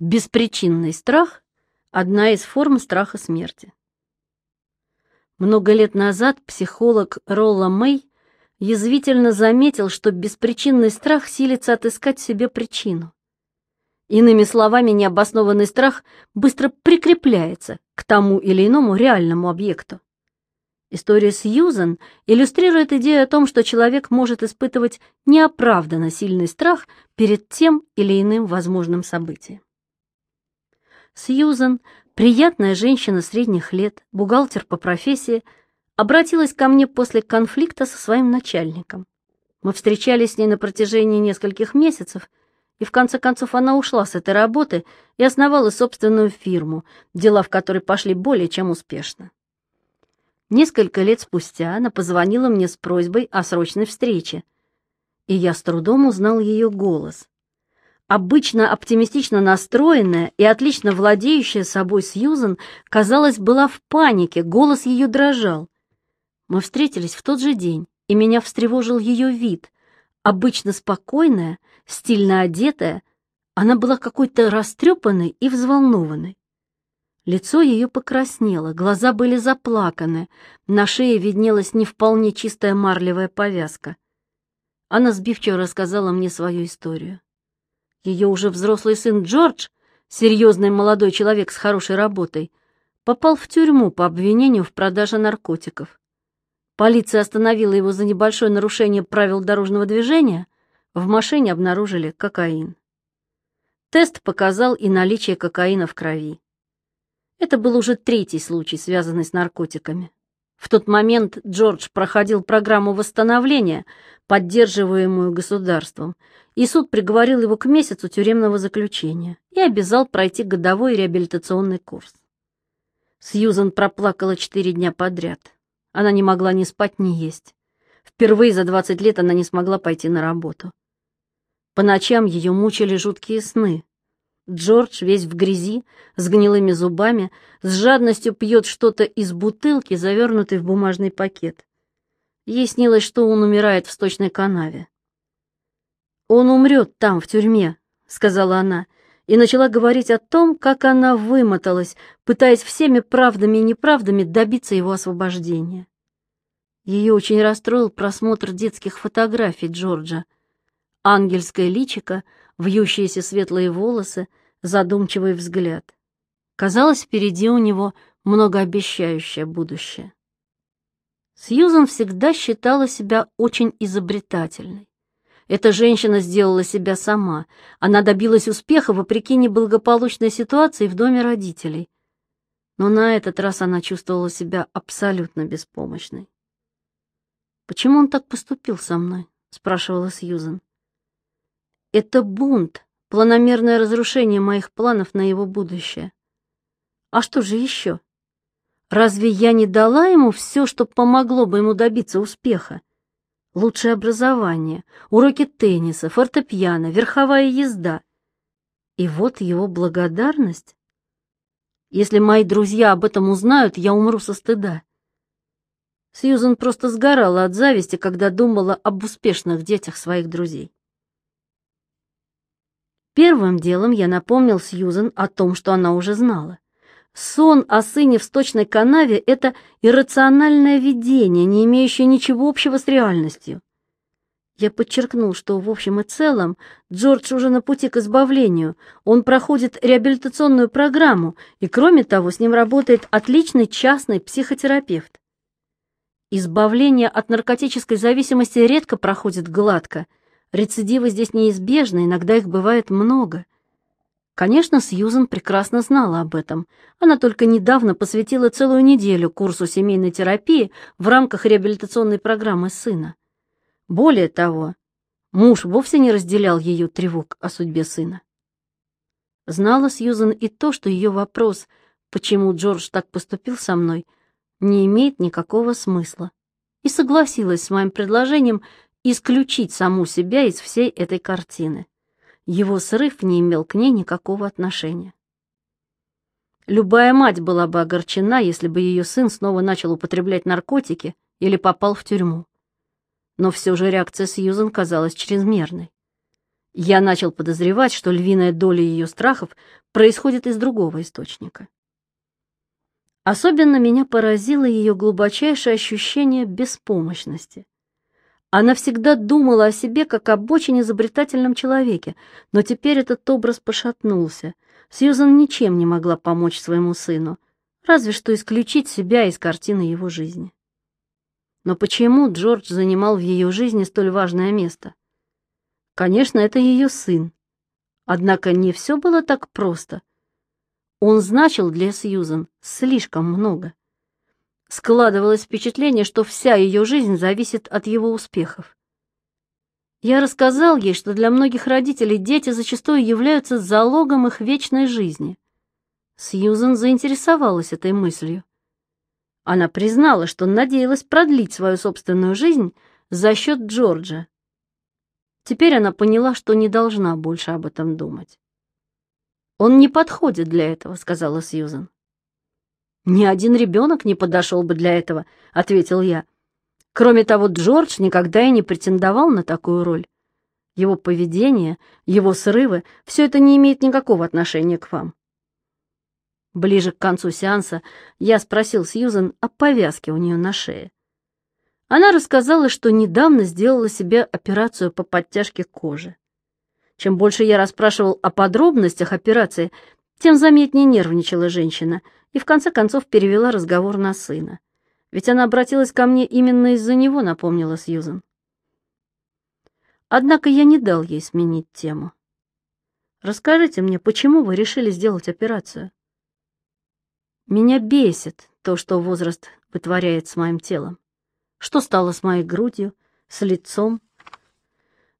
Беспричинный страх – одна из форм страха смерти. Много лет назад психолог Ролла Мэй язвительно заметил, что беспричинный страх силится отыскать себе причину. Иными словами, необоснованный страх быстро прикрепляется к тому или иному реальному объекту. История Сьюзен иллюстрирует идею о том, что человек может испытывать неоправданно сильный страх перед тем или иным возможным событием. Сьюзен, приятная женщина средних лет, бухгалтер по профессии, обратилась ко мне после конфликта со своим начальником. Мы встречались с ней на протяжении нескольких месяцев, и в конце концов она ушла с этой работы и основала собственную фирму, дела в которой пошли более чем успешно. Несколько лет спустя она позвонила мне с просьбой о срочной встрече, и я с трудом узнал ее голос. Обычно оптимистично настроенная и отлично владеющая собой Сьюзен, казалось, была в панике, голос ее дрожал. Мы встретились в тот же день, и меня встревожил ее вид. Обычно спокойная, стильно одетая, она была какой-то растрепанной и взволнованной. Лицо ее покраснело, глаза были заплаканы, на шее виднелась не вполне чистая марлевая повязка. Она сбивчиво рассказала мне свою историю. Ее уже взрослый сын Джордж, серьезный молодой человек с хорошей работой, попал в тюрьму по обвинению в продаже наркотиков. Полиция остановила его за небольшое нарушение правил дорожного движения, в машине обнаружили кокаин. Тест показал и наличие кокаина в крови. Это был уже третий случай, связанный с наркотиками. В тот момент Джордж проходил программу восстановления, поддерживаемую государством, и суд приговорил его к месяцу тюремного заключения и обязал пройти годовой реабилитационный курс. Сьюзан проплакала четыре дня подряд. Она не могла ни спать, ни есть. Впервые за 20 лет она не смогла пойти на работу. По ночам ее мучили жуткие сны. Джордж весь в грязи, с гнилыми зубами, с жадностью пьет что-то из бутылки, завернутой в бумажный пакет. Ей снилось, что он умирает в сточной канаве. «Он умрет там, в тюрьме», — сказала она, и начала говорить о том, как она вымоталась, пытаясь всеми правдами и неправдами добиться его освобождения. Ее очень расстроил просмотр детских фотографий Джорджа. Ангельское личико — вьющиеся светлые волосы, задумчивый взгляд. Казалось, впереди у него многообещающее будущее. Сьюзан всегда считала себя очень изобретательной. Эта женщина сделала себя сама. Она добилась успеха вопреки неблагополучной ситуации в доме родителей. Но на этот раз она чувствовала себя абсолютно беспомощной. «Почему он так поступил со мной?» — спрашивала Сьюзан. Это бунт, планомерное разрушение моих планов на его будущее. А что же еще? Разве я не дала ему все, что помогло бы ему добиться успеха? Лучшее образование, уроки тенниса, фортепиано, верховая езда. И вот его благодарность. Если мои друзья об этом узнают, я умру со стыда. Сьюзен просто сгорала от зависти, когда думала об успешных детях своих друзей. Первым делом я напомнил Сьюзен о том, что она уже знала. Сон о сыне в сточной канаве — это иррациональное видение, не имеющее ничего общего с реальностью. Я подчеркнул, что в общем и целом Джордж уже на пути к избавлению. Он проходит реабилитационную программу, и кроме того, с ним работает отличный частный психотерапевт. Избавление от наркотической зависимости редко проходит гладко — Рецидивы здесь неизбежны, иногда их бывает много. Конечно, Сьюзен прекрасно знала об этом. Она только недавно посвятила целую неделю курсу семейной терапии в рамках реабилитационной программы сына. Более того, муж вовсе не разделял ее тревог о судьбе сына. Знала Сьюзен и то, что ее вопрос «почему Джордж так поступил со мной?» не имеет никакого смысла, и согласилась с моим предложением исключить саму себя из всей этой картины. Его срыв не имел к ней никакого отношения. Любая мать была бы огорчена, если бы ее сын снова начал употреблять наркотики или попал в тюрьму. Но все же реакция Сьюзан казалась чрезмерной. Я начал подозревать, что львиная доля ее страхов происходит из другого источника. Особенно меня поразило ее глубочайшее ощущение беспомощности. Она всегда думала о себе как об очень изобретательном человеке, но теперь этот образ пошатнулся. Сьюзан ничем не могла помочь своему сыну, разве что исключить себя из картины его жизни. Но почему Джордж занимал в ее жизни столь важное место? Конечно, это ее сын. Однако не все было так просто. Он значил для Сьюзан слишком много. Складывалось впечатление, что вся ее жизнь зависит от его успехов. Я рассказал ей, что для многих родителей дети зачастую являются залогом их вечной жизни. Сьюзен заинтересовалась этой мыслью. Она признала, что надеялась продлить свою собственную жизнь за счет Джорджа. Теперь она поняла, что не должна больше об этом думать. «Он не подходит для этого», — сказала Сьюзен. «Ни один ребенок не подошел бы для этого», — ответил я. «Кроме того, Джордж никогда и не претендовал на такую роль. Его поведение, его срывы — все это не имеет никакого отношения к вам». Ближе к концу сеанса я спросил Сьюзен о повязке у нее на шее. Она рассказала, что недавно сделала себе операцию по подтяжке кожи. Чем больше я расспрашивал о подробностях операции, тем заметнее нервничала женщина и в конце концов перевела разговор на сына. Ведь она обратилась ко мне именно из-за него, напомнила Сьюзен. Однако я не дал ей сменить тему. «Расскажите мне, почему вы решили сделать операцию?» «Меня бесит то, что возраст вытворяет с моим телом. Что стало с моей грудью, с лицом.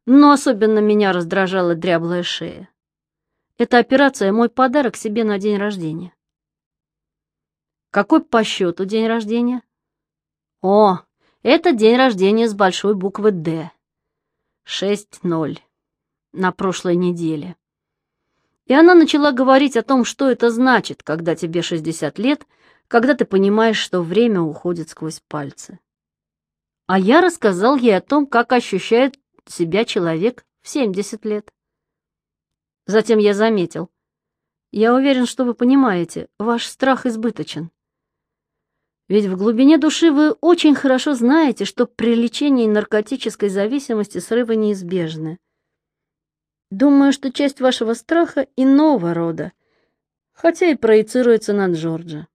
Но особенно меня раздражала дряблая шея. Эта операция — мой подарок себе на день рождения. Какой по счету день рождения? О, это день рождения с большой буквы «Д». Шесть ноль. На прошлой неделе. И она начала говорить о том, что это значит, когда тебе 60 лет, когда ты понимаешь, что время уходит сквозь пальцы. А я рассказал ей о том, как ощущает себя человек в 70 лет. Затем я заметил. Я уверен, что вы понимаете, ваш страх избыточен. Ведь в глубине души вы очень хорошо знаете, что при лечении наркотической зависимости срывы неизбежны. Думаю, что часть вашего страха иного рода, хотя и проецируется на Джорджа.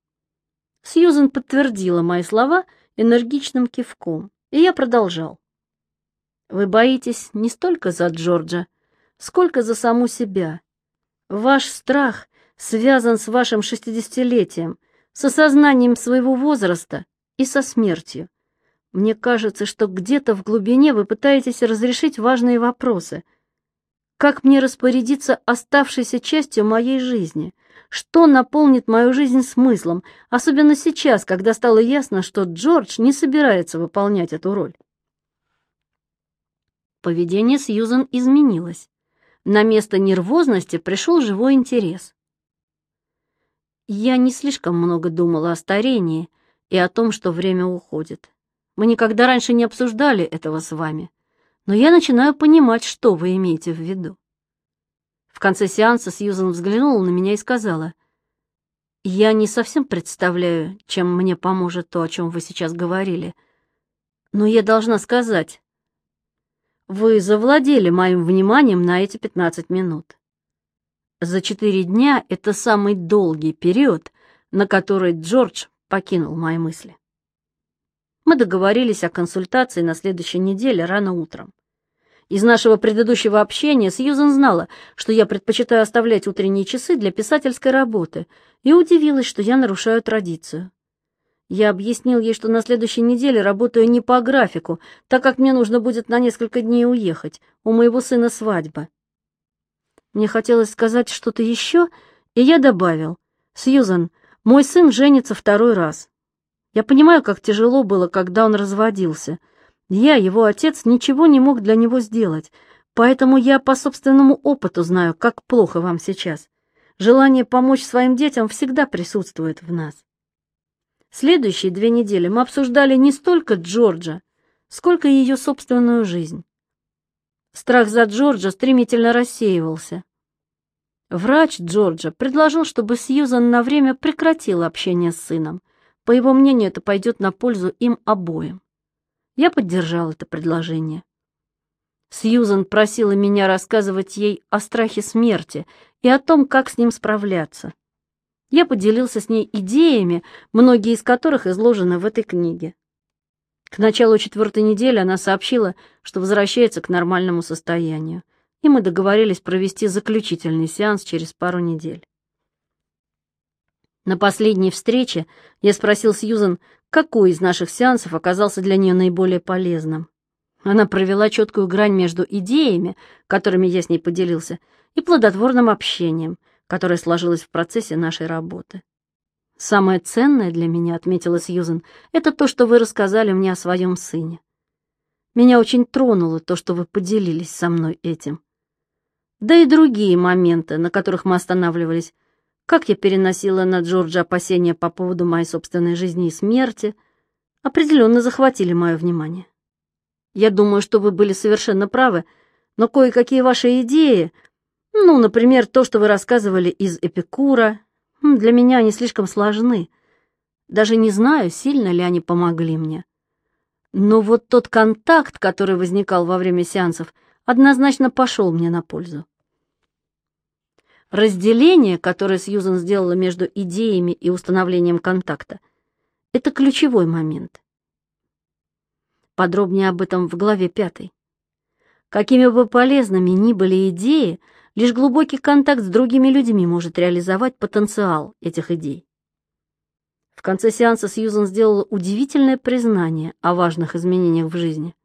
Сьюзен подтвердила мои слова энергичным кивком, и я продолжал. Вы боитесь не столько за Джорджа, сколько за саму себя. Ваш страх связан с вашим шестидесятилетием, с осознанием своего возраста и со смертью. Мне кажется, что где-то в глубине вы пытаетесь разрешить важные вопросы. Как мне распорядиться оставшейся частью моей жизни? Что наполнит мою жизнь смыслом, особенно сейчас, когда стало ясно, что Джордж не собирается выполнять эту роль? Поведение Сьюзан изменилось. На место нервозности пришел живой интерес. Я не слишком много думала о старении и о том, что время уходит. Мы никогда раньше не обсуждали этого с вами, но я начинаю понимать, что вы имеете в виду. В конце сеанса Сьюзан взглянула на меня и сказала, «Я не совсем представляю, чем мне поможет то, о чем вы сейчас говорили, но я должна сказать, вы завладели моим вниманием на эти 15 минут. За четыре дня это самый долгий период, на который Джордж покинул мои мысли. Мы договорились о консультации на следующей неделе рано утром. Из нашего предыдущего общения Сьюзен знала, что я предпочитаю оставлять утренние часы для писательской работы, и удивилась, что я нарушаю традицию. Я объяснил ей, что на следующей неделе работаю не по графику, так как мне нужно будет на несколько дней уехать, у моего сына свадьба. Мне хотелось сказать что-то еще, и я добавил. «Сьюзан, мой сын женится второй раз. Я понимаю, как тяжело было, когда он разводился. Я, его отец, ничего не мог для него сделать, поэтому я по собственному опыту знаю, как плохо вам сейчас. Желание помочь своим детям всегда присутствует в нас. Следующие две недели мы обсуждали не столько Джорджа, сколько ее собственную жизнь. Страх за Джорджа стремительно рассеивался. Врач Джорджа предложил, чтобы Сьюзан на время прекратила общение с сыном. По его мнению, это пойдет на пользу им обоим. Я поддержал это предложение. Сьюзан просила меня рассказывать ей о страхе смерти и о том, как с ним справляться. Я поделился с ней идеями, многие из которых изложены в этой книге. К началу четвертой недели она сообщила, что возвращается к нормальному состоянию и мы договорились провести заключительный сеанс через пару недель. На последней встрече я спросил Сьюзан, какой из наших сеансов оказался для нее наиболее полезным. Она провела четкую грань между идеями, которыми я с ней поделился, и плодотворным общением, которое сложилось в процессе нашей работы. «Самое ценное для меня, — отметила Сьюзан, — это то, что вы рассказали мне о своем сыне. Меня очень тронуло то, что вы поделились со мной этим да и другие моменты, на которых мы останавливались, как я переносила на Джорджа опасения по поводу моей собственной жизни и смерти, определенно захватили мое внимание. Я думаю, что вы были совершенно правы, но кое-какие ваши идеи, ну, например, то, что вы рассказывали из Эпикура, для меня они слишком сложны. Даже не знаю, сильно ли они помогли мне. Но вот тот контакт, который возникал во время сеансов, однозначно пошел мне на пользу. Разделение, которое Сьюзан сделала между идеями и установлением контакта, это ключевой момент. Подробнее об этом в главе пятой. Какими бы полезными ни были идеи, лишь глубокий контакт с другими людьми может реализовать потенциал этих идей. В конце сеанса Сьюзан сделала удивительное признание о важных изменениях в жизни.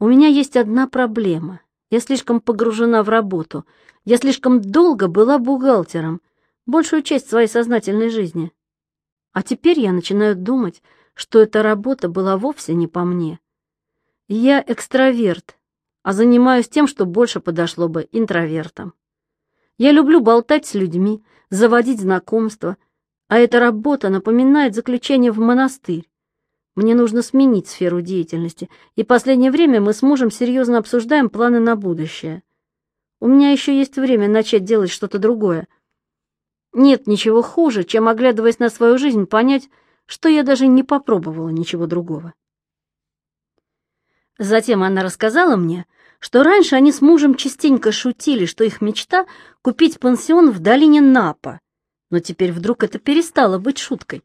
«У меня есть одна проблема. Я слишком погружена в работу, я слишком долго была бухгалтером, большую часть своей сознательной жизни. А теперь я начинаю думать, что эта работа была вовсе не по мне. Я экстраверт, а занимаюсь тем, что больше подошло бы интровертам. Я люблю болтать с людьми, заводить знакомства, а эта работа напоминает заключение в монастырь. Мне нужно сменить сферу деятельности, и последнее время мы с мужем серьезно обсуждаем планы на будущее. У меня еще есть время начать делать что-то другое. Нет ничего хуже, чем, оглядываясь на свою жизнь, понять, что я даже не попробовала ничего другого. Затем она рассказала мне, что раньше они с мужем частенько шутили, что их мечта — купить пансион в долине Напа, но теперь вдруг это перестало быть шуткой.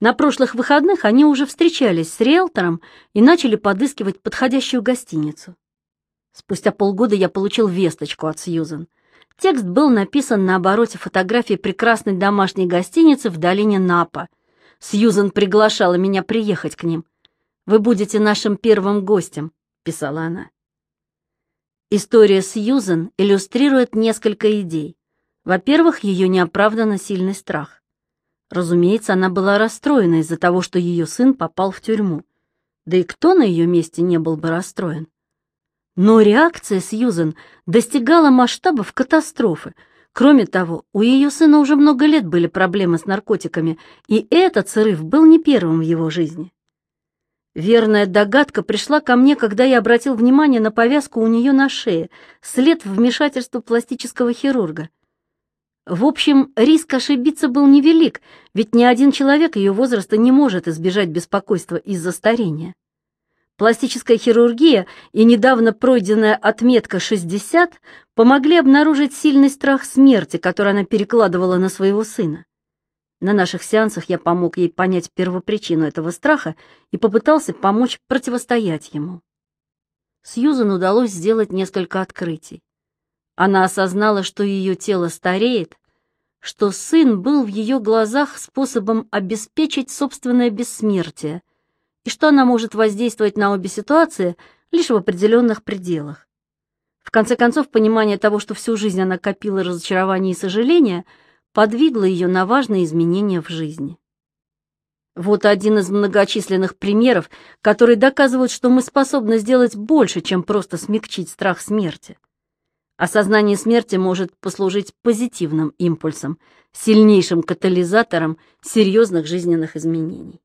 На прошлых выходных они уже встречались с риэлтором и начали подыскивать подходящую гостиницу. Спустя полгода я получил весточку от Сьюзен. Текст был написан на обороте фотографии прекрасной домашней гостиницы в долине Напа. Сьюзен приглашала меня приехать к ним. «Вы будете нашим первым гостем», — писала она. История Сьюзен иллюстрирует несколько идей. Во-первых, ее неоправданно сильный страх. Разумеется, она была расстроена из-за того, что ее сын попал в тюрьму. Да и кто на ее месте не был бы расстроен? Но реакция Сьюзен достигала масштабов катастрофы. Кроме того, у ее сына уже много лет были проблемы с наркотиками, и этот срыв был не первым в его жизни. Верная догадка пришла ко мне, когда я обратил внимание на повязку у нее на шее, след вмешательства пластического хирурга. В общем, риск ошибиться был невелик, ведь ни один человек ее возраста не может избежать беспокойства из-за старения. Пластическая хирургия и недавно пройденная отметка 60 помогли обнаружить сильный страх смерти, который она перекладывала на своего сына. На наших сеансах я помог ей понять первопричину этого страха и попытался помочь противостоять ему. Сьюзан удалось сделать несколько открытий. Она осознала, что ее тело стареет, что сын был в ее глазах способом обеспечить собственное бессмертие — и что она может воздействовать на обе ситуации лишь в определенных пределах. В конце концов, понимание того, что всю жизнь она копила разочарование и сожаления, подвигло ее на важные изменения в жизни. Вот один из многочисленных примеров, которые доказывают, что мы способны сделать больше, чем просто смягчить страх смерти. Осознание смерти может послужить позитивным импульсом, сильнейшим катализатором серьезных жизненных изменений.